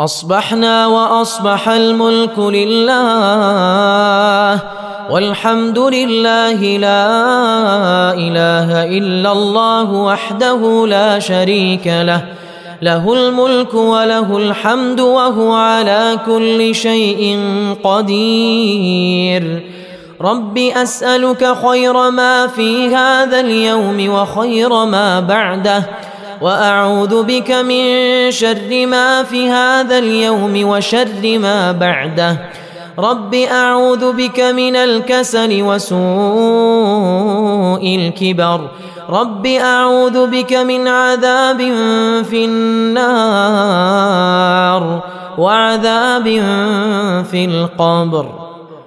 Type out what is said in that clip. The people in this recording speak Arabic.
أصبحنا وأصبح الملك لله والحمد لله لا إله إلا الله وحده لا شريك له له الملك وله الحمد وهو على كل شيء قدير. رب أسألك خير ما في هذا اليوم وخير ما بعده وأعوذ بك من شر ما في هذا اليوم وشر ما بعده. رب أعوذ بك من الكسل وسوء الكبر. رب أعوذ بك من عذاب في النار وعذاب في القبر.